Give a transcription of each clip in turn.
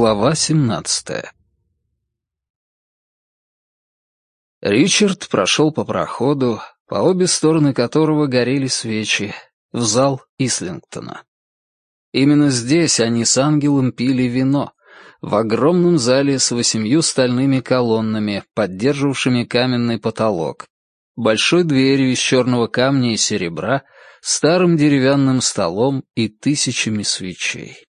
Глава 17 Ричард прошел по проходу, по обе стороны которого горели свечи, в зал Ислингтона. Именно здесь они с ангелом пили вино, в огромном зале с восемью стальными колоннами, поддерживавшими каменный потолок, большой дверью из черного камня и серебра, старым деревянным столом и тысячами свечей.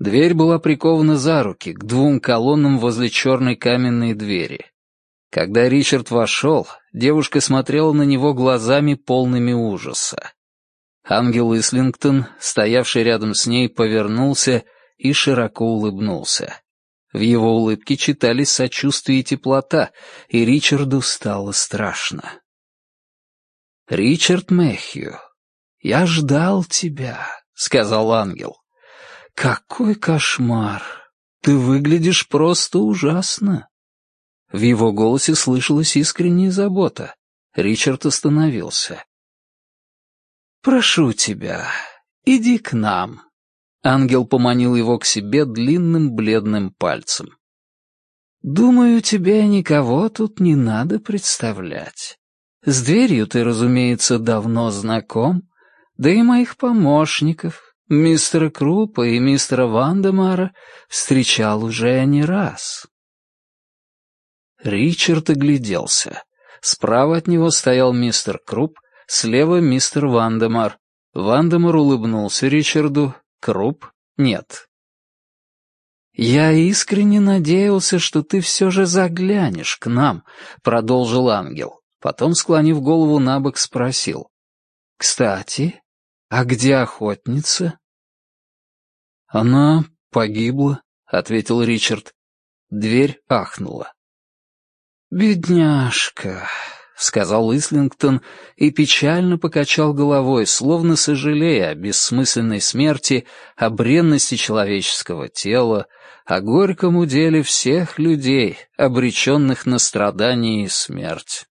Дверь была прикована за руки к двум колоннам возле черной каменной двери. Когда Ричард вошел, девушка смотрела на него глазами полными ужаса. Ангел Ислингтон, стоявший рядом с ней, повернулся и широко улыбнулся. В его улыбке читались сочувствие и теплота, и Ричарду стало страшно. «Ричард Мэхью, я ждал тебя», — сказал ангел. «Какой кошмар! Ты выглядишь просто ужасно!» В его голосе слышалась искренняя забота. Ричард остановился. «Прошу тебя, иди к нам». Ангел поманил его к себе длинным бледным пальцем. «Думаю, тебе никого тут не надо представлять. С дверью ты, разумеется, давно знаком, да и моих помощников, Мистера Крупа и мистера Вандемара встречал уже не раз. Ричард огляделся. Справа от него стоял мистер Круп, слева мистер Вандемар. Вандемар улыбнулся Ричарду, Круп — нет. «Я искренне надеялся, что ты все же заглянешь к нам», — продолжил ангел. Потом, склонив голову набок, спросил. «Кстати, а где охотница?» «Она погибла», — ответил Ричард. Дверь ахнула. «Бедняжка», — сказал Ислингтон и печально покачал головой, словно сожалея о бессмысленной смерти, о бренности человеческого тела, о горьком уделе всех людей, обреченных на страдания и смерть.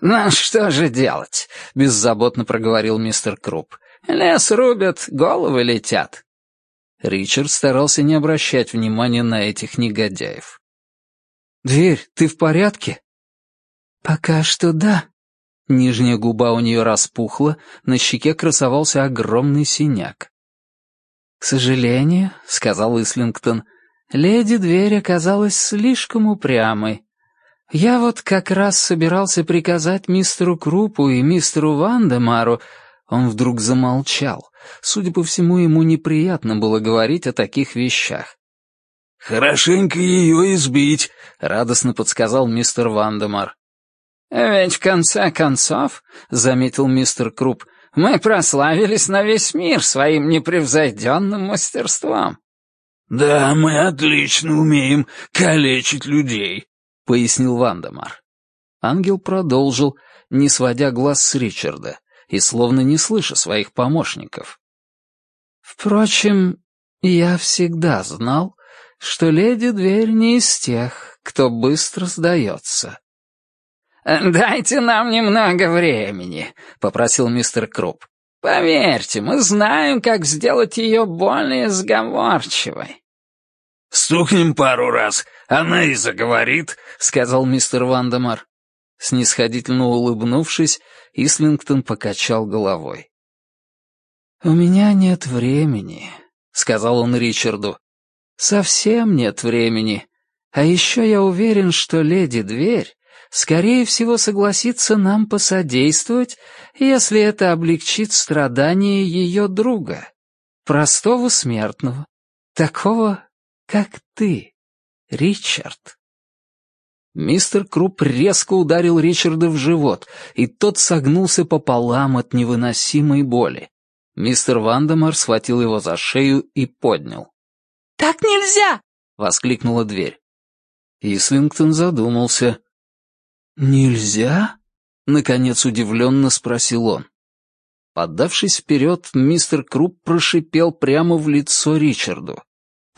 «Ну что же делать?» — беззаботно проговорил мистер Круп. «Лес рубят, головы летят. Ричард старался не обращать внимания на этих негодяев. «Дверь, ты в порядке?» «Пока что да». Нижняя губа у нее распухла, на щеке красовался огромный синяк. «К сожалению», — сказал Ислингтон, — «леди дверь оказалась слишком упрямой. Я вот как раз собирался приказать мистеру Крупу и мистеру Вандемару он вдруг замолчал. Судя по всему, ему неприятно было говорить о таких вещах. «Хорошенько ее избить», — радостно подсказал мистер Вандемар. «Ведь в конце концов», — заметил мистер Круп, — «мы прославились на весь мир своим непревзойденным мастерством». «Да, мы отлично умеем калечить людей», — пояснил Вандемар. Ангел продолжил, не сводя глаз с Ричарда и словно не слыша своих помощников. «Впрочем, я всегда знал, что леди Дверь не из тех, кто быстро сдается». «Дайте нам немного времени», — попросил мистер Круп. «Поверьте, мы знаем, как сделать ее более сговорчивой». «Стукнем пару раз, она и заговорит», — сказал мистер Вандемар. Снисходительно улыбнувшись, Ислингтон покачал головой. «У меня нет времени», — сказал он Ричарду. «Совсем нет времени. А еще я уверен, что леди-дверь, скорее всего, согласится нам посодействовать, если это облегчит страдания ее друга, простого смертного, такого, как ты, Ричард». Мистер Круп резко ударил Ричарда в живот, и тот согнулся пополам от невыносимой боли. Мистер Вандемар схватил его за шею и поднял. «Так нельзя!» — воскликнула дверь. Ислингтон задумался. «Нельзя?» — наконец удивленно спросил он. Подавшись вперед, мистер Круп прошипел прямо в лицо Ричарду.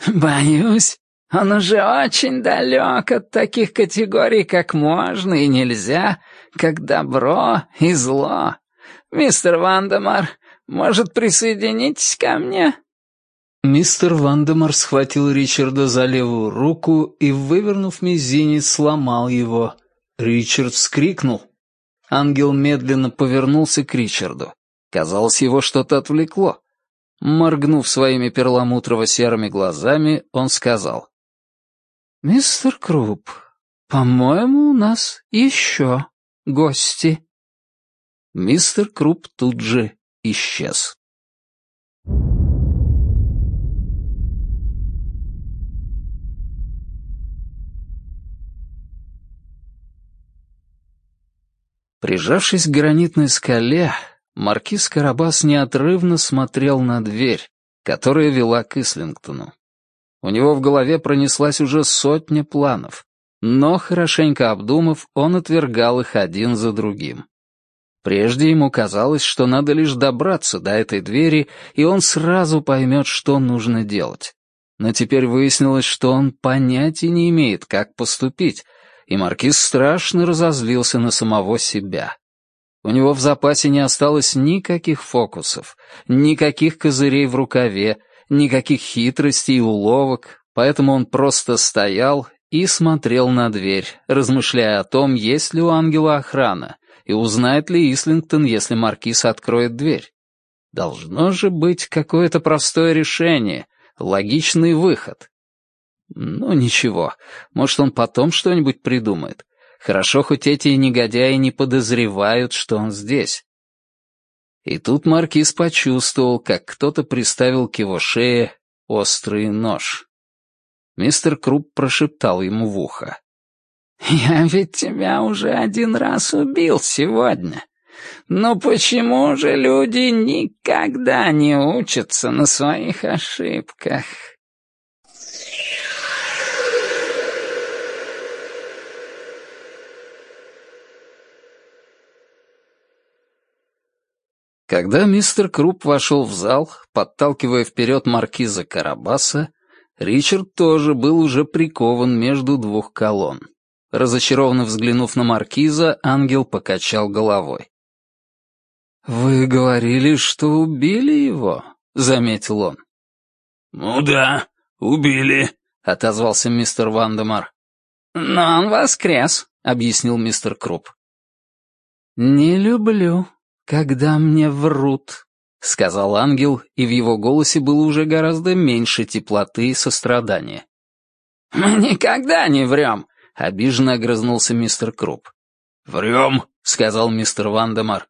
«Боюсь, он уже очень далек от таких категорий, как можно и нельзя, как добро и зло. Мистер Вандемар, может, присоединитесь ко мне?» Мистер Вандемар схватил Ричарда за левую руку и, вывернув мизинец, сломал его. Ричард вскрикнул. Ангел медленно повернулся к Ричарду. Казалось, его что-то отвлекло. Моргнув своими перламутрово-серыми глазами, он сказал. «Мистер Круп, по-моему, у нас еще гости». Мистер Круп тут же исчез. Прижавшись к гранитной скале, маркиз Карабас неотрывно смотрел на дверь, которая вела к Ислингтону. У него в голове пронеслась уже сотня планов, но, хорошенько обдумав, он отвергал их один за другим. Прежде ему казалось, что надо лишь добраться до этой двери, и он сразу поймет, что нужно делать. Но теперь выяснилось, что он понятия не имеет, как поступить, и маркиз страшно разозлился на самого себя. У него в запасе не осталось никаких фокусов, никаких козырей в рукаве, никаких хитростей и уловок, поэтому он просто стоял и смотрел на дверь, размышляя о том, есть ли у ангела охрана, и узнает ли Ислингтон, если маркиз откроет дверь. Должно же быть какое-то простое решение, логичный выход. Ну, ничего, может, он потом что-нибудь придумает. Хорошо, хоть эти негодяи не подозревают, что он здесь. И тут маркиз почувствовал, как кто-то приставил к его шее острый нож. Мистер Круп прошептал ему в ухо. «Я ведь тебя уже один раз убил сегодня. Но почему же люди никогда не учатся на своих ошибках?» Когда мистер Круп вошел в зал, подталкивая вперед маркиза Карабаса, Ричард тоже был уже прикован между двух колонн. Разочарованно взглянув на маркиза, ангел покачал головой. «Вы говорили, что убили его?» — заметил он. «Ну да, убили», — отозвался мистер Вандемар. «Но он воскрес», — объяснил мистер Круп. «Не люблю «Когда мне врут», — сказал ангел, и в его голосе было уже гораздо меньше теплоты и сострадания. «Мы никогда не врем», — обиженно огрызнулся мистер Круп. «Врем», — сказал мистер Вандемар.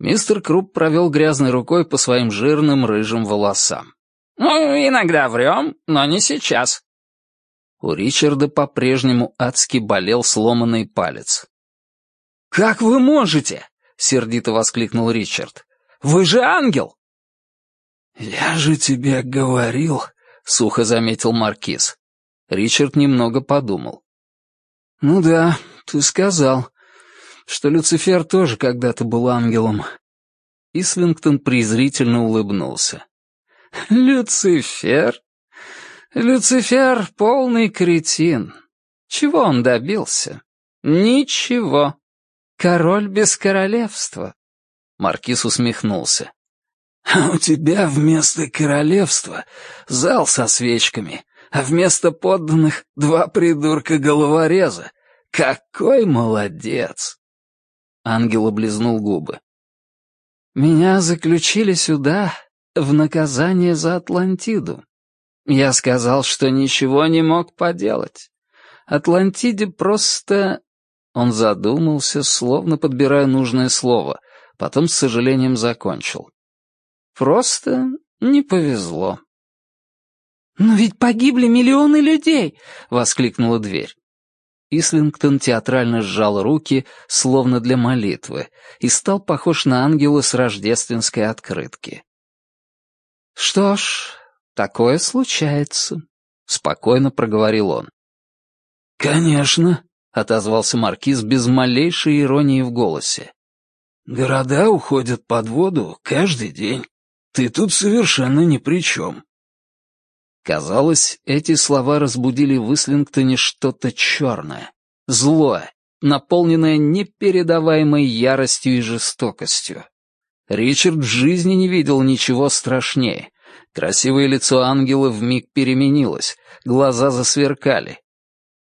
Мистер Круп провел грязной рукой по своим жирным рыжим волосам. «Ну, иногда врем, но не сейчас». У Ричарда по-прежнему адски болел сломанный палец. «Как вы можете? Сердито воскликнул Ричард. «Вы же ангел!» «Я же тебе говорил», — сухо заметил Маркиз. Ричард немного подумал. «Ну да, ты сказал, что Люцифер тоже когда-то был ангелом». Ислингтон презрительно улыбнулся. «Люцифер? Люцифер — полный кретин. Чего он добился? Ничего. Король без королевства. Маркиз усмехнулся. «А у тебя вместо королевства зал со свечками, а вместо подданных два придурка-головореза. Какой молодец!» Ангел облизнул губы. «Меня заключили сюда в наказание за Атлантиду. Я сказал, что ничего не мог поделать. Атлантиде просто он задумался, словно подбирая нужное слово, потом с сожалением закончил. «Просто не повезло». «Но ведь погибли миллионы людей!» — воскликнула дверь. Ислингтон театрально сжал руки, словно для молитвы, и стал похож на ангела с рождественской открытки. «Что ж, такое случается», — спокойно проговорил он. «Конечно», — отозвался маркиз без малейшей иронии в голосе. «Города уходят под воду каждый день. Ты тут совершенно ни при чем». Казалось, эти слова разбудили в Ислингтоне что-то черное, злое, наполненное непередаваемой яростью и жестокостью. Ричард в жизни не видел ничего страшнее, Красивое лицо ангела вмиг переменилось, глаза засверкали.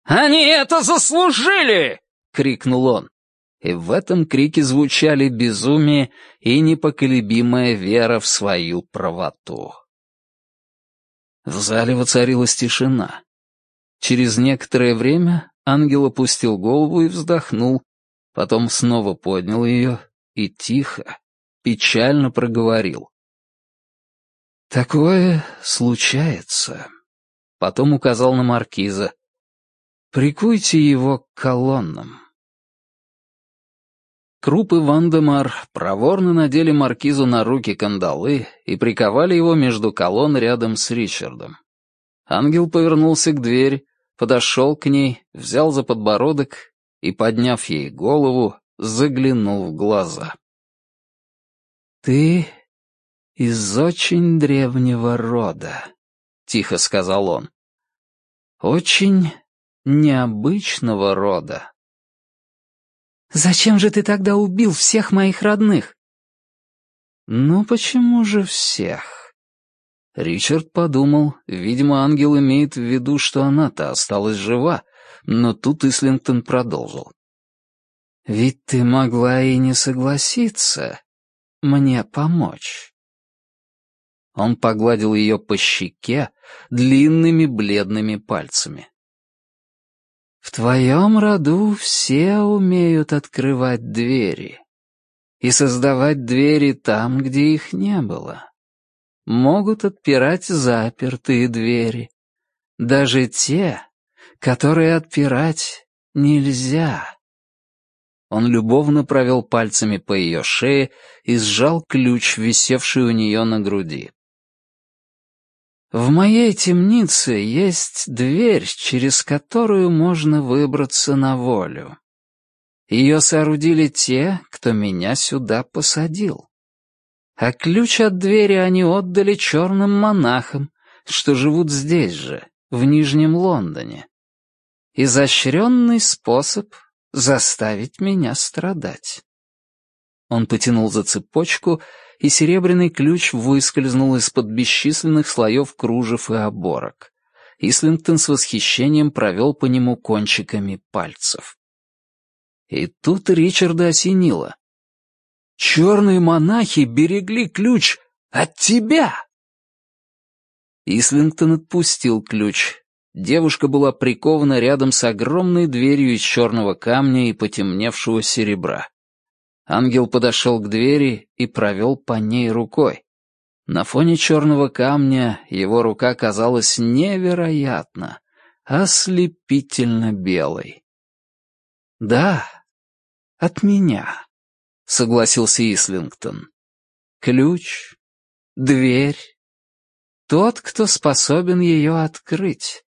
«Они это заслужили!» — крикнул он. И в этом крике звучали безумие и непоколебимая вера в свою правоту. В зале воцарилась тишина. Через некоторое время ангел опустил голову и вздохнул, потом снова поднял ее и тихо, печально проговорил. «Такое случается». Потом указал на маркиза. «Прикуйте его к колоннам». Круп и Вандемар проворно надели маркизу на руки кандалы и приковали его между колонн рядом с Ричардом. Ангел повернулся к двери, подошел к ней, взял за подбородок и, подняв ей голову, заглянул в глаза. «Ты из очень древнего рода», — тихо сказал он. «Очень необычного рода». «Зачем же ты тогда убил всех моих родных?» «Ну почему же всех?» Ричард подумал, видимо, ангел имеет в виду, что она-то осталась жива, но тут Ислингтон продолжил. «Ведь ты могла и не согласиться мне помочь». Он погладил ее по щеке длинными бледными пальцами. В твоем роду все умеют открывать двери и создавать двери там, где их не было. Могут отпирать запертые двери, даже те, которые отпирать нельзя. Он любовно провел пальцами по ее шее и сжал ключ, висевший у нее на груди. В моей темнице есть дверь, через которую можно выбраться на волю. Ее соорудили те, кто меня сюда посадил. А ключ от двери они отдали черным монахам, что живут здесь же, в Нижнем Лондоне. Изощренный способ заставить меня страдать. Он потянул за цепочку, и серебряный ключ выскользнул из-под бесчисленных слоев кружев и оборок. Ислингтон с восхищением провел по нему кончиками пальцев. И тут Ричарда осенило. «Черные монахи берегли ключ от тебя!» Ислингтон отпустил ключ. Девушка была прикована рядом с огромной дверью из черного камня и потемневшего серебра. Ангел подошел к двери и провел по ней рукой. На фоне черного камня его рука казалась невероятно, ослепительно белой. «Да, от меня», — согласился Ислингтон. «Ключ, дверь, тот, кто способен ее открыть.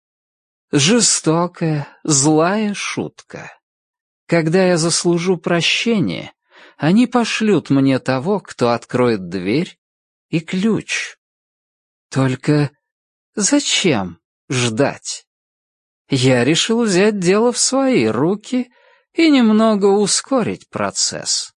Жестокая, злая шутка. Когда я заслужу прощения, они пошлют мне того, кто откроет дверь и ключ. Только зачем ждать? Я решил взять дело в свои руки и немного ускорить процесс.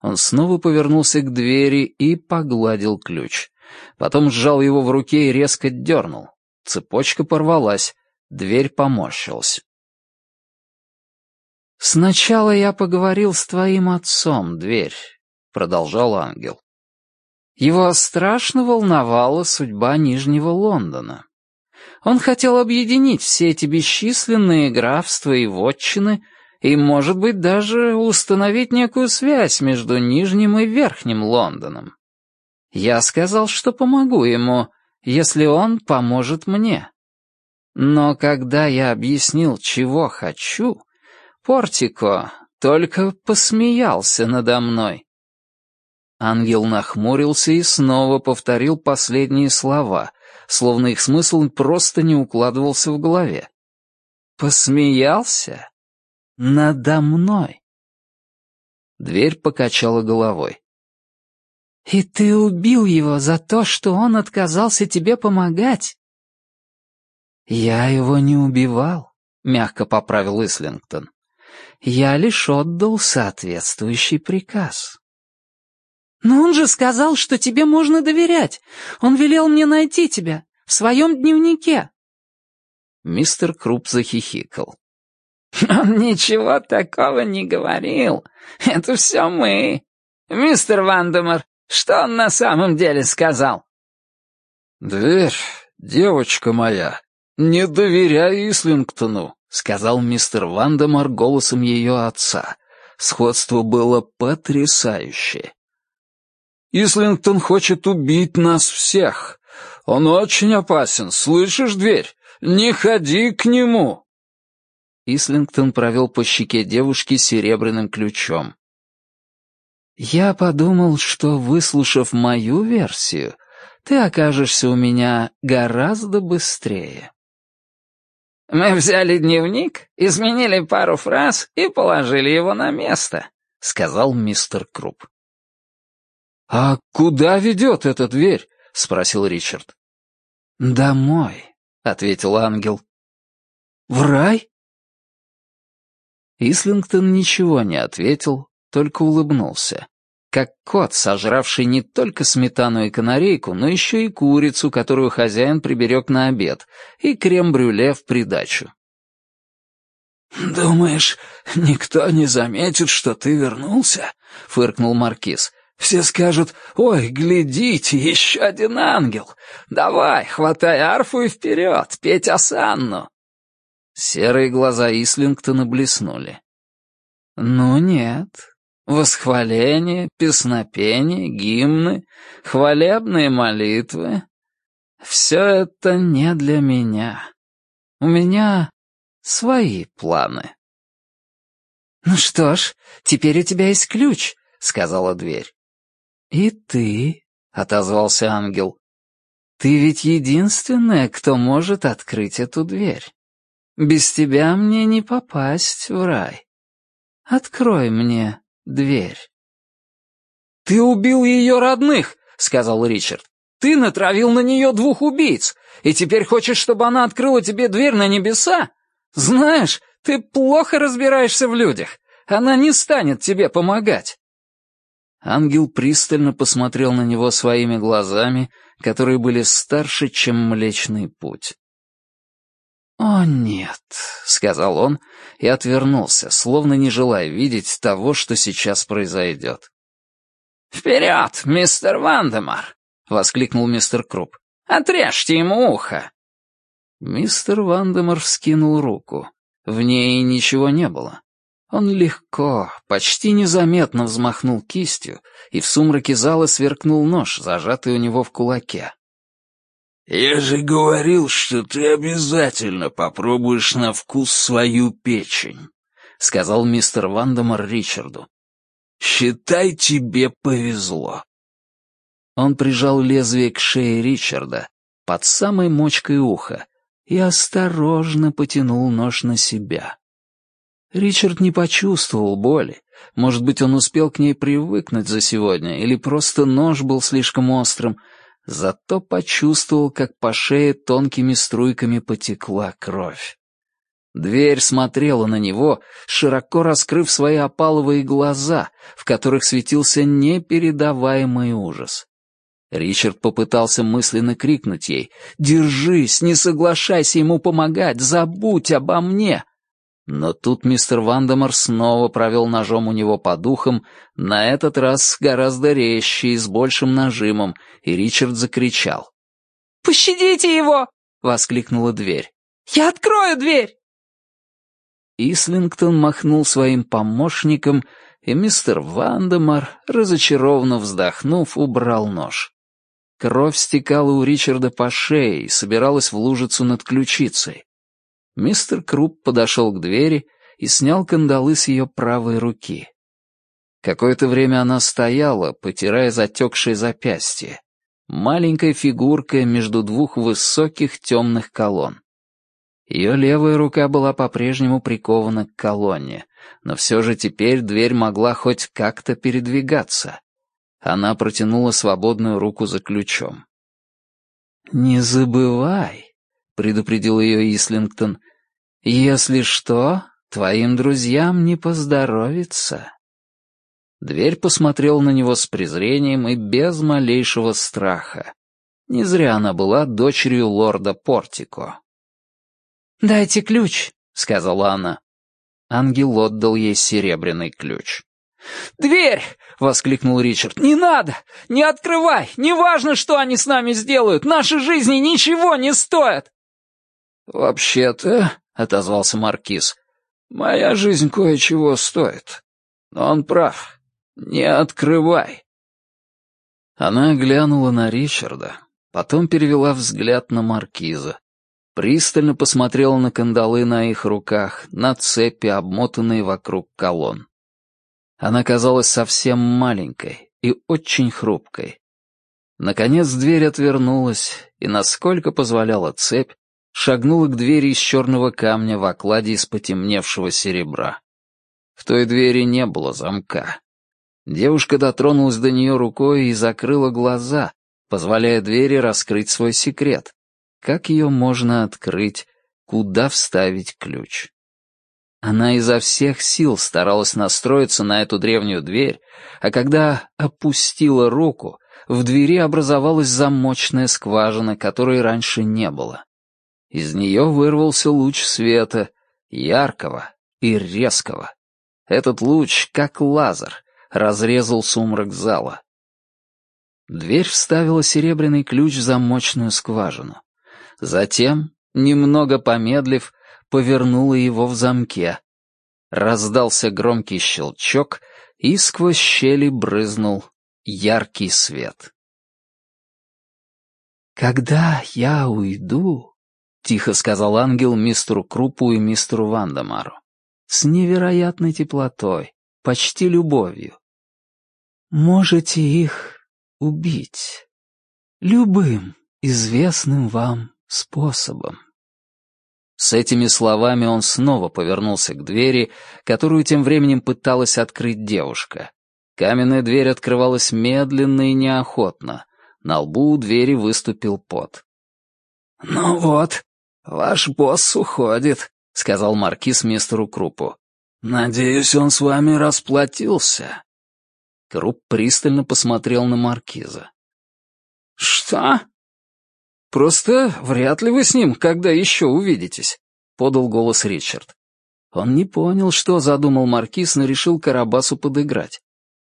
Он снова повернулся к двери и погладил ключ. Потом сжал его в руке и резко дернул. Цепочка порвалась, дверь поморщилась. «Сначала я поговорил с твоим отцом, дверь», — продолжал ангел. Его страшно волновала судьба Нижнего Лондона. Он хотел объединить все эти бесчисленные графства и вотчины и, может быть, даже установить некую связь между Нижним и Верхним Лондоном. Я сказал, что помогу ему, если он поможет мне. Но когда я объяснил, чего хочу, Портико только посмеялся надо мной. Ангел нахмурился и снова повторил последние слова, словно их смысл просто не укладывался в голове. «Посмеялся? Надо мной?» Дверь покачала головой. «И ты убил его за то, что он отказался тебе помогать?» «Я его не убивал», — мягко поправил Ислингтон я лишь отдал соответствующий приказ. «Но он же сказал, что тебе можно доверять. Он велел мне найти тебя в своем дневнике». Мистер Круп захихикал. «Он ничего такого не говорил. Это все мы. Мистер Вандемар, что он на самом деле сказал?» «Дверь, девочка моя, не доверяй Ислингтону», — сказал мистер Вандемар голосом ее отца. Сходство было потрясающее. «Ислингтон хочет убить нас всех. Он очень опасен, слышишь дверь? Не ходи к нему!» Ислингтон провел по щеке девушки серебряным ключом. «Я подумал, что, выслушав мою версию, ты окажешься у меня гораздо быстрее». «Мы взяли дневник, изменили пару фраз и положили его на место», — сказал мистер Круп. «А куда ведет эта дверь?» — спросил Ричард. «Домой», — ответил ангел. «В рай?» Ислингтон ничего не ответил, только улыбнулся. Как кот, сожравший не только сметану и канарейку, но еще и курицу, которую хозяин приберег на обед, и крем-брюле в придачу. «Думаешь, никто не заметит, что ты вернулся?» — фыркнул Маркиз. «Все скажут, ой, глядите, еще один ангел! Давай, хватай арфу и вперед, петь осанну!» Серые глаза Ислингтона блеснули. «Ну нет. Восхваление, песнопение, гимны, хвалебные молитвы — все это не для меня. У меня свои планы». «Ну что ж, теперь у тебя есть ключ», — сказала дверь. «И ты», — отозвался ангел, — «ты ведь единственная, кто может открыть эту дверь». Без тебя мне не попасть в рай. Открой мне дверь». «Ты убил ее родных», — сказал Ричард. «Ты натравил на нее двух убийц, и теперь хочешь, чтобы она открыла тебе дверь на небеса? Знаешь, ты плохо разбираешься в людях. Она не станет тебе помогать». Ангел пристально посмотрел на него своими глазами, которые были старше, чем Млечный Путь. «О, нет», — сказал он и отвернулся, словно не желая видеть того, что сейчас произойдет. «Вперед, мистер Вандемар!» — воскликнул мистер Круп. «Отрежьте ему ухо!» Мистер Вандемар вскинул руку. В ней ничего не было. Он легко, почти незаметно взмахнул кистью, и в сумраке зала сверкнул нож, зажатый у него в кулаке. «Я же говорил, что ты обязательно попробуешь на вкус свою печень», — сказал мистер Вандемар Ричарду. «Считай, тебе повезло». Он прижал лезвие к шее Ричарда, под самой мочкой уха, и осторожно потянул нож на себя. Ричард не почувствовал боли. Может быть, он успел к ней привыкнуть за сегодня, или просто нож был слишком острым — зато почувствовал, как по шее тонкими струйками потекла кровь. Дверь смотрела на него, широко раскрыв свои опаловые глаза, в которых светился непередаваемый ужас. Ричард попытался мысленно крикнуть ей «Держись, не соглашайся ему помогать, забудь обо мне!» Но тут мистер Вандемар снова провел ножом у него по духам, на этот раз гораздо резче и с большим нажимом, и Ричард закричал. «Пощадите его!» — воскликнула дверь. «Я открою дверь!» Ислингтон махнул своим помощником, и мистер Вандемар, разочарованно вздохнув, убрал нож. Кровь стекала у Ричарда по шее и собиралась в лужицу над ключицей. Мистер Круп подошел к двери и снял кандалы с ее правой руки. Какое-то время она стояла, потирая затекшее запястье. Маленькая фигурка между двух высоких темных колонн. Ее левая рука была по-прежнему прикована к колонне, но все же теперь дверь могла хоть как-то передвигаться. Она протянула свободную руку за ключом. «Не забывай», — предупредил ее Ислингтон, «если что, твоим друзьям не поздоровится». Дверь посмотрела на него с презрением и без малейшего страха. Не зря она была дочерью лорда Портико. «Дайте ключ», — сказала она. Ангел отдал ей серебряный ключ. «Дверь!» — воскликнул Ричард. «Не надо! Не открывай! Неважно, что они с нами сделают! Наши жизни ничего не стоят!» «Вообще-то», — отозвался Маркиз, — «моя жизнь кое-чего стоит. Но он прав. Не открывай». Она глянула на Ричарда, потом перевела взгляд на Маркиза. Пристально посмотрела на кандалы на их руках, на цепи, обмотанные вокруг колонн. Она казалась совсем маленькой и очень хрупкой. Наконец дверь отвернулась, и, насколько позволяла цепь, шагнула к двери из черного камня в окладе из потемневшего серебра. В той двери не было замка. Девушка дотронулась до нее рукой и закрыла глаза, позволяя двери раскрыть свой секрет. Как ее можно открыть, куда вставить ключ? Она изо всех сил старалась настроиться на эту древнюю дверь, а когда опустила руку, в двери образовалась замочная скважина, которой раньше не было. Из нее вырвался луч света, яркого и резкого. Этот луч, как лазер, разрезал сумрак зала. Дверь вставила серебряный ключ в замочную скважину. Затем, немного помедлив, повернула его в замке. Раздался громкий щелчок, и сквозь щели брызнул яркий свет. «Когда я уйду», — тихо сказал ангел мистеру Крупу и мистеру Вандамару, с невероятной теплотой, почти любовью. «Можете их убить любым известным вам способом». С этими словами он снова повернулся к двери, которую тем временем пыталась открыть девушка. Каменная дверь открывалась медленно и неохотно. На лбу у двери выступил пот. «Ну вот, ваш босс уходит», — сказал маркиз мистеру Крупу. «Надеюсь, он с вами расплатился». Круп пристально посмотрел на маркиза. «Что?» «Просто вряд ли вы с ним когда еще увидитесь», — подал голос Ричард. Он не понял, что задумал маркиз, но решил Карабасу подыграть.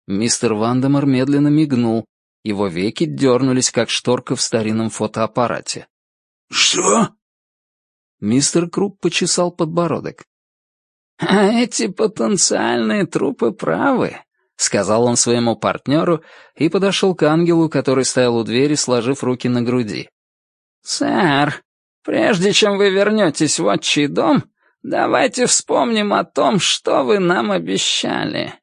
Мистер Вандемар медленно мигнул, его веки дернулись, как шторка в старинном фотоаппарате. «Что?» Мистер Круп почесал подбородок. «А эти потенциальные трупы правы», — сказал он своему партнеру и подошел к ангелу, который стоял у двери, сложив руки на груди. «Сэр, прежде чем вы вернетесь в отчий дом, давайте вспомним о том, что вы нам обещали».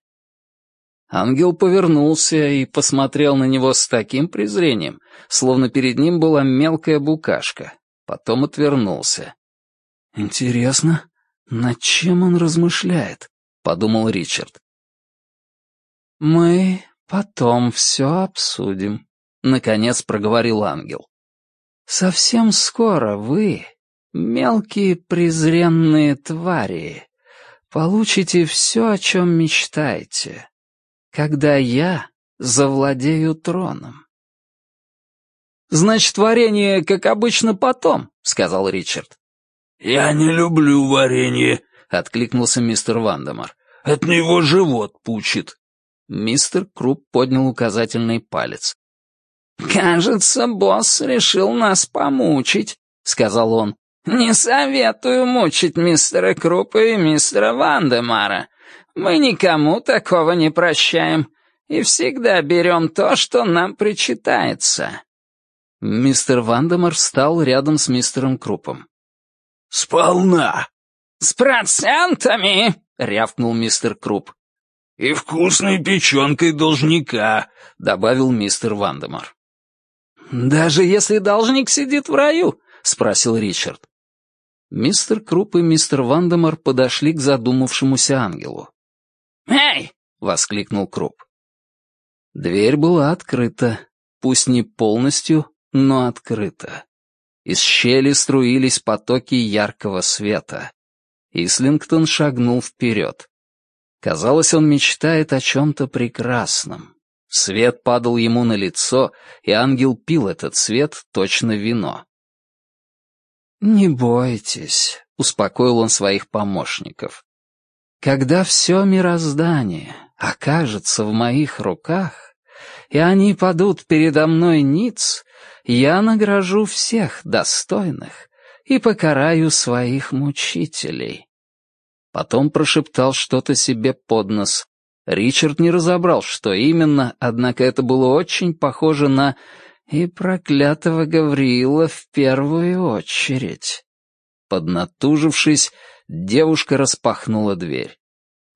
Ангел повернулся и посмотрел на него с таким презрением, словно перед ним была мелкая букашка. Потом отвернулся. «Интересно, над чем он размышляет?» — подумал Ричард. «Мы потом все обсудим», — наконец проговорил ангел. Совсем скоро вы, мелкие презренные твари, получите все, о чем мечтаете, когда я завладею троном. «Значит, варенье, как обычно, потом», — сказал Ричард. «Я не люблю варенье», — откликнулся мистер Вандемар. «От него живот пучит». Мистер Круп поднял указательный палец. «Кажется, босс решил нас помучить», — сказал он. «Не советую мучить мистера Крупа и мистера Вандемара. Мы никому такого не прощаем и всегда берем то, что нам причитается». Мистер Вандемар встал рядом с мистером Крупом. «Сполна!» «С процентами!» — рявкнул мистер Круп. «И вкусной печенкой должника», — добавил мистер Вандемар. «Даже если должник сидит в раю?» — спросил Ричард. Мистер Круп и мистер Вандемар подошли к задумавшемуся ангелу. «Эй!» — воскликнул Круп. Дверь была открыта, пусть не полностью, но открыта. Из щели струились потоки яркого света. Ислингтон шагнул вперед. Казалось, он мечтает о чем-то прекрасном. Свет падал ему на лицо, и ангел пил этот свет, точно вино. «Не бойтесь», — успокоил он своих помощников. «Когда все мироздание окажется в моих руках, и они падут передо мной ниц, я награжу всех достойных и покараю своих мучителей». Потом прошептал что-то себе под нос. Ричард не разобрал, что именно, однако это было очень похоже на «и проклятого Гавриила в первую очередь». Поднатужившись, девушка распахнула дверь.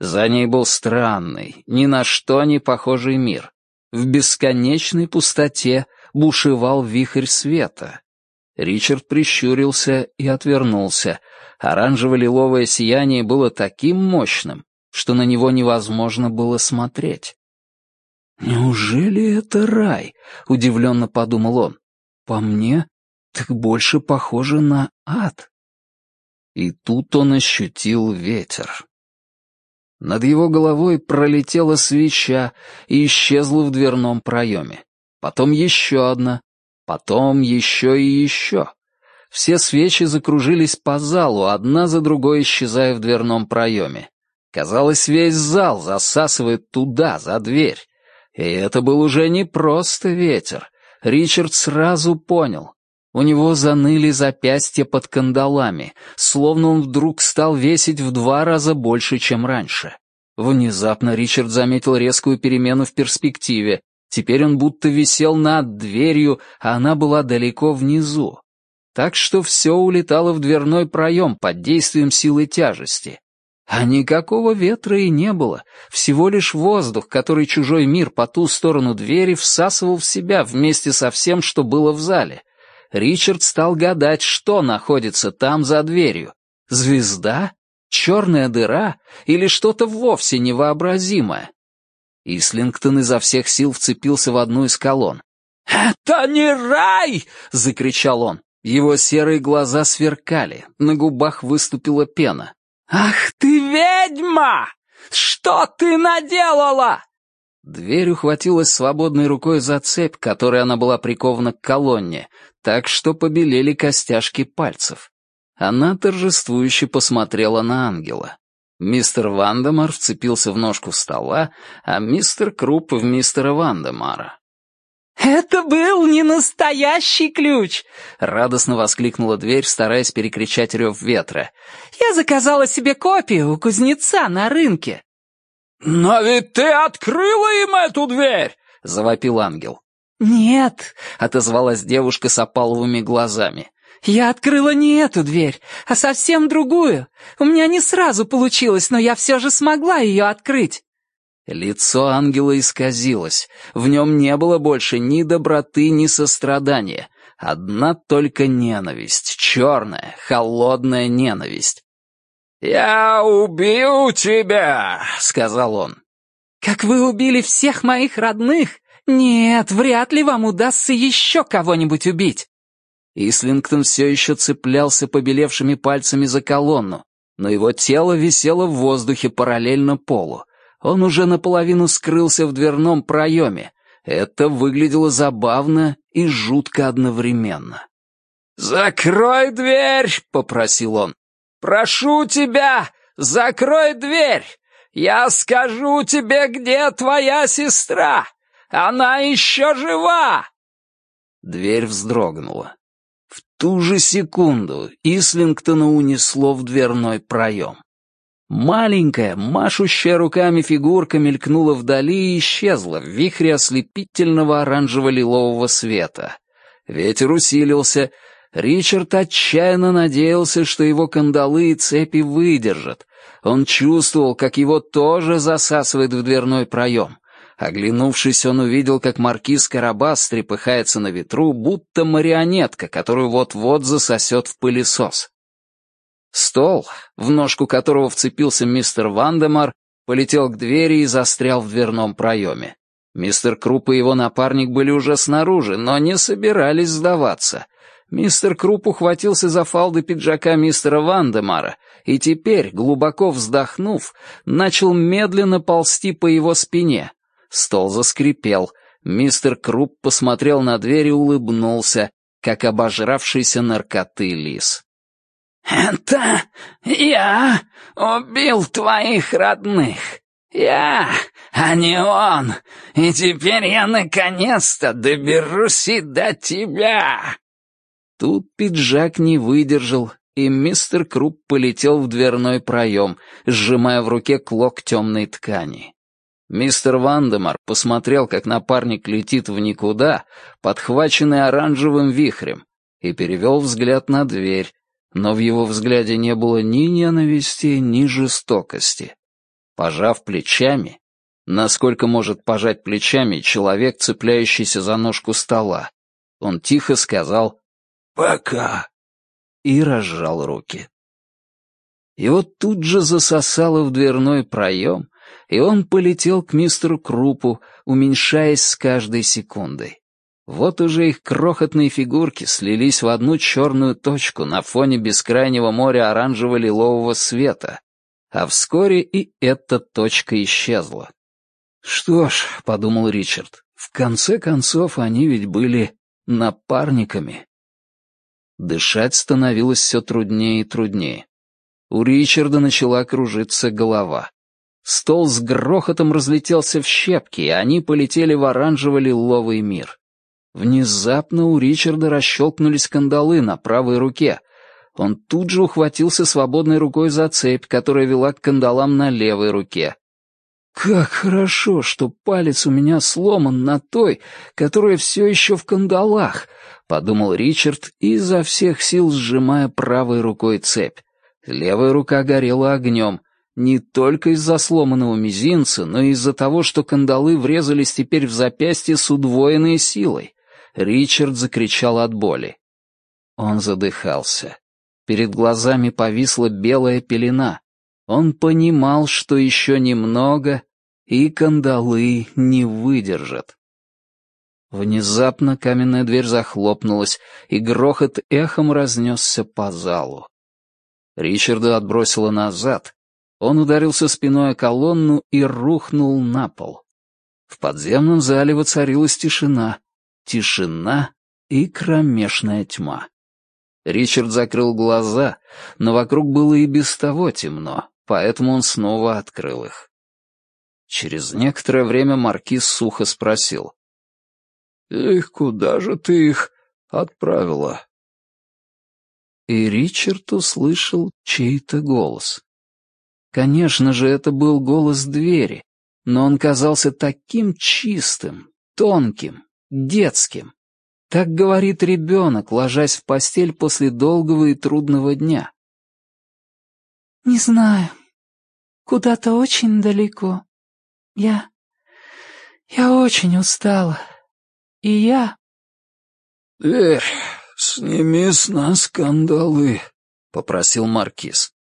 За ней был странный, ни на что не похожий мир. В бесконечной пустоте бушевал вихрь света. Ричард прищурился и отвернулся. Оранжево-лиловое сияние было таким мощным, что на него невозможно было смотреть. «Неужели это рай?» — удивленно подумал он. «По мне, так больше похоже на ад». И тут он ощутил ветер. Над его головой пролетела свеча и исчезла в дверном проеме. Потом еще одна, потом еще и еще. Все свечи закружились по залу, одна за другой исчезая в дверном проеме. Казалось, весь зал засасывает туда, за дверь. И это был уже не просто ветер. Ричард сразу понял. У него заныли запястья под кандалами, словно он вдруг стал весить в два раза больше, чем раньше. Внезапно Ричард заметил резкую перемену в перспективе. Теперь он будто висел над дверью, а она была далеко внизу. Так что все улетало в дверной проем под действием силы тяжести. А никакого ветра и не было, всего лишь воздух, который чужой мир по ту сторону двери всасывал в себя вместе со всем, что было в зале. Ричард стал гадать, что находится там за дверью. Звезда? Черная дыра? Или что-то вовсе невообразимое? Ислингтон изо всех сил вцепился в одну из колонн. «Это не рай!» — закричал он. Его серые глаза сверкали, на губах выступила пена. «Ах ты ведьма! Что ты наделала?» Дверь ухватилась свободной рукой за цепь, которой она была прикована к колонне, так что побелели костяшки пальцев. Она торжествующе посмотрела на ангела. Мистер Вандемар вцепился в ножку стола, а мистер Круп в мистера Вандемара. «Это был не настоящий ключ!» — радостно воскликнула дверь, стараясь перекричать рев ветра. «Я заказала себе копию у кузнеца на рынке». «Но ведь ты открыла им эту дверь!» — завопил ангел. «Нет», — отозвалась девушка с опаловыми глазами. «Я открыла не эту дверь, а совсем другую. У меня не сразу получилось, но я все же смогла ее открыть». Лицо ангела исказилось. В нем не было больше ни доброты, ни сострадания. Одна только ненависть, черная, холодная ненависть. «Я убью тебя!» — сказал он. «Как вы убили всех моих родных? Нет, вряд ли вам удастся еще кого-нибудь убить». Ислингтон все еще цеплялся побелевшими пальцами за колонну, но его тело висело в воздухе параллельно полу. Он уже наполовину скрылся в дверном проеме. Это выглядело забавно и жутко одновременно. «Закрой дверь!» — попросил он. «Прошу тебя, закрой дверь! Я скажу тебе, где твоя сестра! Она еще жива!» Дверь вздрогнула. Ту же секунду Ислингтона унесло в дверной проем. Маленькая, машущая руками фигурка мелькнула вдали и исчезла в вихре ослепительного оранжево-лилового света. Ветер усилился. Ричард отчаянно надеялся, что его кандалы и цепи выдержат. Он чувствовал, как его тоже засасывает в дверной проем. Оглянувшись, он увидел, как маркиз Карабас трепыхается на ветру, будто марионетка, которую вот-вот засосет в пылесос. Стол, в ножку которого вцепился мистер Вандемар, полетел к двери и застрял в дверном проеме. Мистер Круп и его напарник были уже снаружи, но не собирались сдаваться. Мистер Круп ухватился за фалды пиджака мистера Вандемара и теперь, глубоко вздохнув, начал медленно ползти по его спине. Стол заскрипел. Мистер Круп посмотрел на дверь и улыбнулся, как обожравшийся наркоты лис. «Это я убил твоих родных. Я, а не он. И теперь я наконец-то доберусь и до тебя!» Тут пиджак не выдержал, и мистер Круп полетел в дверной проем, сжимая в руке клок темной ткани. Мистер Вандемар посмотрел, как напарник летит в никуда, подхваченный оранжевым вихрем, и перевел взгляд на дверь, но в его взгляде не было ни ненависти, ни жестокости. Пожав плечами, насколько может пожать плечами человек, цепляющийся за ножку стола, он тихо сказал «Пока» и разжал руки. Его тут же засосало в дверной проем, и он полетел к мистеру Крупу, уменьшаясь с каждой секундой. Вот уже их крохотные фигурки слились в одну черную точку на фоне бескрайнего моря оранжево-лилового света, а вскоре и эта точка исчезла. «Что ж», — подумал Ричард, — «в конце концов они ведь были напарниками». Дышать становилось все труднее и труднее. У Ричарда начала кружиться голова. Стол с грохотом разлетелся в щепки, и они полетели в оранжево-лиловый мир. Внезапно у Ричарда расщелкнулись кандалы на правой руке. Он тут же ухватился свободной рукой за цепь, которая вела к кандалам на левой руке. «Как хорошо, что палец у меня сломан на той, которая все еще в кандалах», — подумал Ричард, изо всех сил сжимая правой рукой цепь. Левая рука горела огнем, не только из-за сломанного мизинца, но и из-за того, что кандалы врезались теперь в запястье с удвоенной силой. Ричард закричал от боли. Он задыхался. Перед глазами повисла белая пелена. Он понимал, что еще немного, и кандалы не выдержат. Внезапно каменная дверь захлопнулась, и грохот эхом разнесся по залу. Ричарда отбросило назад. Он ударился спиной о колонну и рухнул на пол. В подземном зале воцарилась тишина. Тишина и кромешная тьма. Ричард закрыл глаза, но вокруг было и без того темно поэтому он снова открыл их. Через некоторое время маркиз сухо спросил. «И куда же ты их отправила?» И Ричард услышал чей-то голос. Конечно же, это был голос двери, но он казался таким чистым, тонким, детским. Так говорит ребенок, ложась в постель после долгого и трудного дня. «Не знаю. Куда-то очень далеко. Я... я очень устала. И я...» «Дверь, сними с нас скандалы», — попросил Маркиз.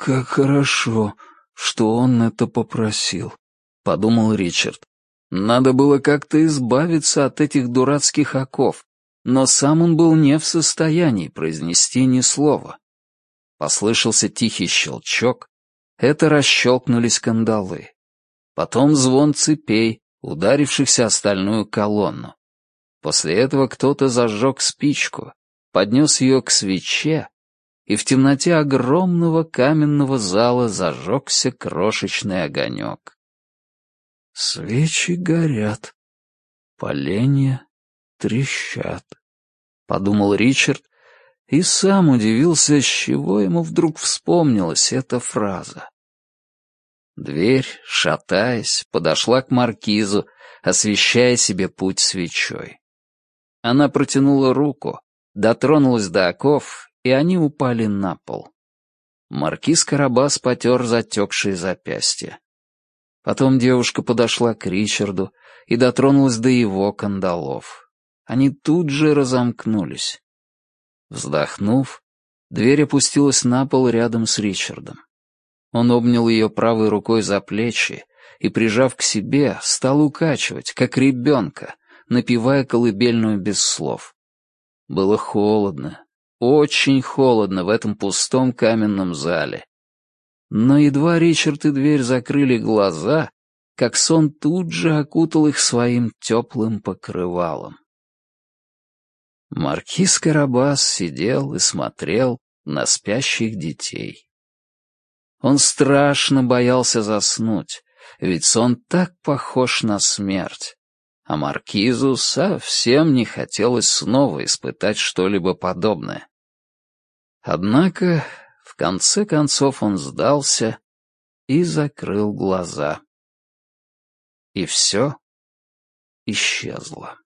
«Как хорошо, что он это попросил», — подумал Ричард. Надо было как-то избавиться от этих дурацких оков, но сам он был не в состоянии произнести ни слова. Послышался тихий щелчок. Это расщелкнулись кандалы. Потом звон цепей, ударившихся о стальную колонну. После этого кто-то зажег спичку, поднес ее к свече, и в темноте огромного каменного зала зажегся крошечный огонек. «Свечи горят, поленья трещат», — подумал Ричард и сам удивился, с чего ему вдруг вспомнилась эта фраза. Дверь, шатаясь, подошла к маркизу, освещая себе путь свечой. Она протянула руку, дотронулась до оков, и они упали на пол. Маркиз Карабас потер затекшие запястья. Потом девушка подошла к Ричарду и дотронулась до его кандалов. Они тут же разомкнулись. Вздохнув, дверь опустилась на пол рядом с Ричардом. Он обнял ее правой рукой за плечи и, прижав к себе, стал укачивать, как ребенка, напевая колыбельную без слов. Было холодно, очень холодно в этом пустом каменном зале. Но едва Ричард и дверь закрыли глаза, как сон тут же окутал их своим теплым покрывалом. Маркиз Карабас сидел и смотрел на спящих детей. Он страшно боялся заснуть, ведь сон так похож на смерть. А Маркизу совсем не хотелось снова испытать что-либо подобное. Однако, в конце концов, он сдался и закрыл глаза. И все исчезло.